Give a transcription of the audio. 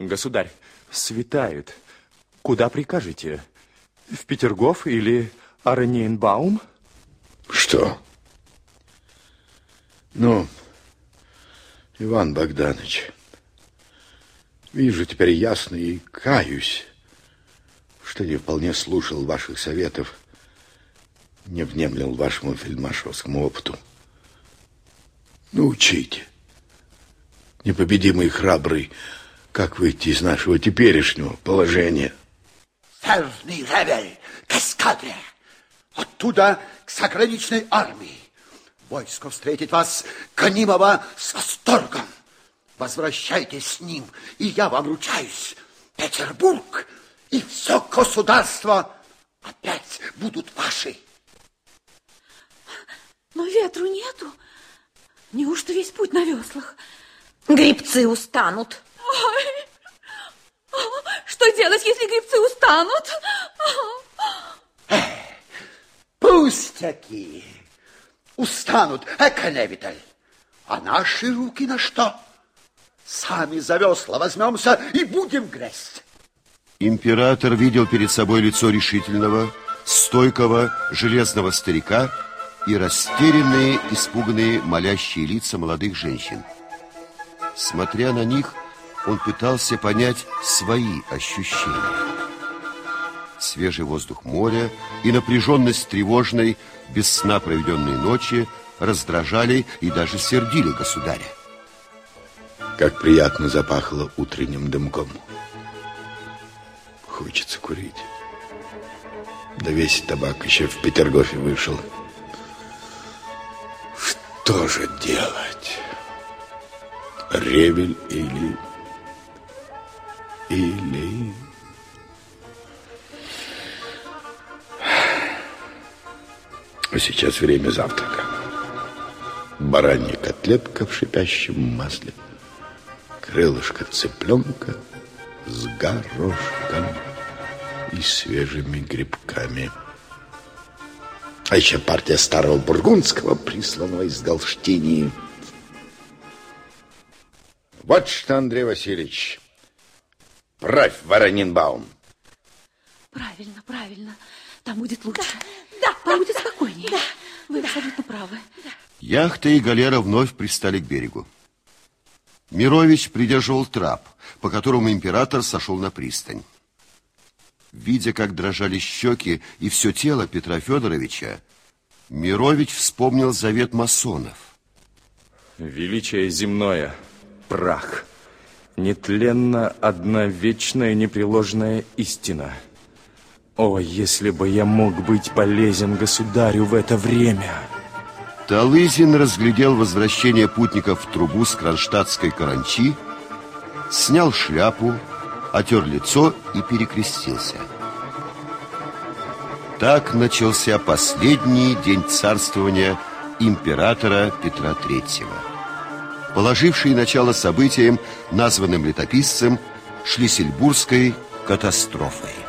Государь, светает. Куда прикажете? В Петергоф или Араньенбаум? Что? Ну, Иван Богданович, вижу теперь ясно и каюсь, что не вполне слушал ваших советов, не внемлил вашему фельдмаршалскому опыту. Научите, непобедимый храбрый, как выйти из нашего теперешнего положения. Верный ревель к эскадре, оттуда к заграничной армии. Войско встретит вас, гонимого, с восторгом. Возвращайтесь с ним, и я вам ручаюсь. Петербург и все государство опять будут ваши. Но ветру нету. Неужто весь путь на веслах? Грибцы устанут. Что делать, если грибцы устанут? Пустяки. Устанут, Эконевитель. А наши руки на что? Сами за весла возьмемся и будем грести. Император видел перед собой лицо решительного, стойкого, железного старика и растерянные, испуганные, молящие лица молодых женщин. Смотря на них, он пытался понять свои ощущения. Свежий воздух моря и напряженность тревожной, без сна проведенной ночи раздражали и даже сердили государя. Как приятно запахло утренним дымком. Хочется курить. Да весь табак еще в Петергофе вышел. Что же делать? Ревель или... Или... А сейчас время завтрака. Баранья котлетка в шипящем масле. Крылышко цыпленка с горошком и свежими грибками. А еще партия старого бургундского, присланного из Галштинии. Вот что, Андрей Васильевич, правь Воронинбаум. Правильно, правильно. Там будет лучше. Да, да, Там да, будет да, спокойнее. да, Вы да. абсолютно правы. Яхта и галера вновь пристали к берегу. Мирович придерживал трап, по которому император сошел на пристань. Видя, как дрожали щеки и все тело Петра Федоровича, Мирович вспомнил завет масонов. Величие земное, прах. Нетленно одна вечная непреложная истина. О, если бы я мог быть полезен государю в это время! Талызин разглядел возвращение путников в трубу с кронштадтской каранчи, снял шляпу, отер лицо и перекрестился. Так начался последний день царствования императора Петра Третьего, положивший начало событиям, названным летописцем Шлиссельбургской катастрофой.